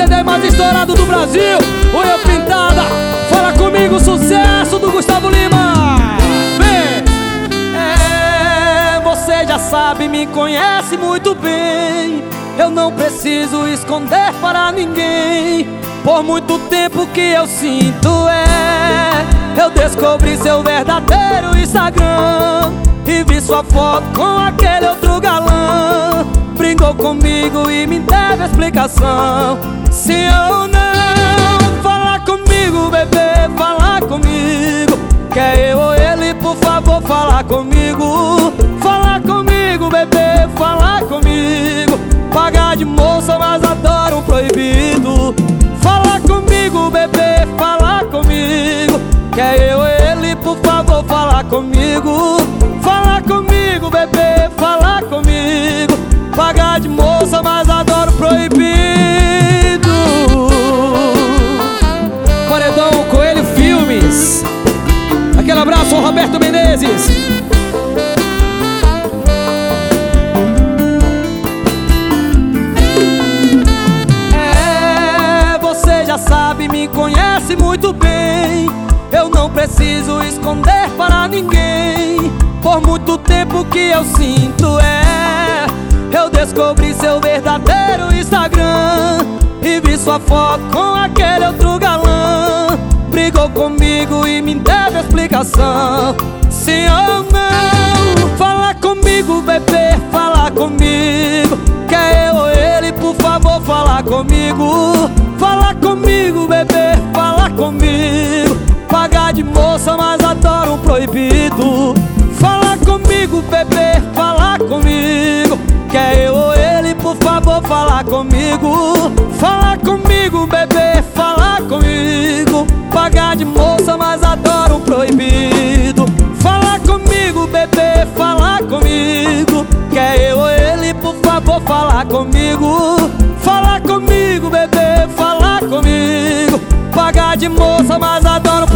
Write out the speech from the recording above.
CD mais estourado do Brasil. Unha pintada, fala comigo, sucesso do Gustavo Lima. Vem! É, você já sabe, me conhece muito bem. Eu não preciso esconder para ninguém. Por muito tempo que eu sinto é Eu descobri seu verdadeiro Instagram E vi sua foto com aquele outro Brincou comigo e me deve explicação. Se ou não Fala comigo, bebê, fala comigo. Quer eu ou ele, por favor, fala comigo. Fala comigo, bebê, fala comigo. Pagar de moça, mas adoro proibido. Fala comigo, bebê, fala comigo. Quer eu ou ele, por favor, Fala comigo, Roberto Menezes. É, você já sabe, me conhece muito bem. Eu não preciso esconder para ninguém. Por muito tempo que eu sinto é Eu descobri seu verdadeiro Instagram. E vi sua foto com aquele outro galã Brigou comigo e me deve explicação. Sim ou não? Fala comigo, bebê, fala comigo. Quer eu ou ele, por favor, fala comigo. Fala comigo, bebê, fala comigo. Pagar de moça, mas adoro um proibido. Fala comigo, bebê, fala comigo. Quer eu ou ele, por favor, fala comigo. Fala comigo, bebê, Pagar de moça, mas adoro um proibido. Fala comigo, bebê, fala comigo. Quer eu ou ele, por favor, fala comigo. Fala comigo, bebê, fala comigo. Pagar de moça, mas adoro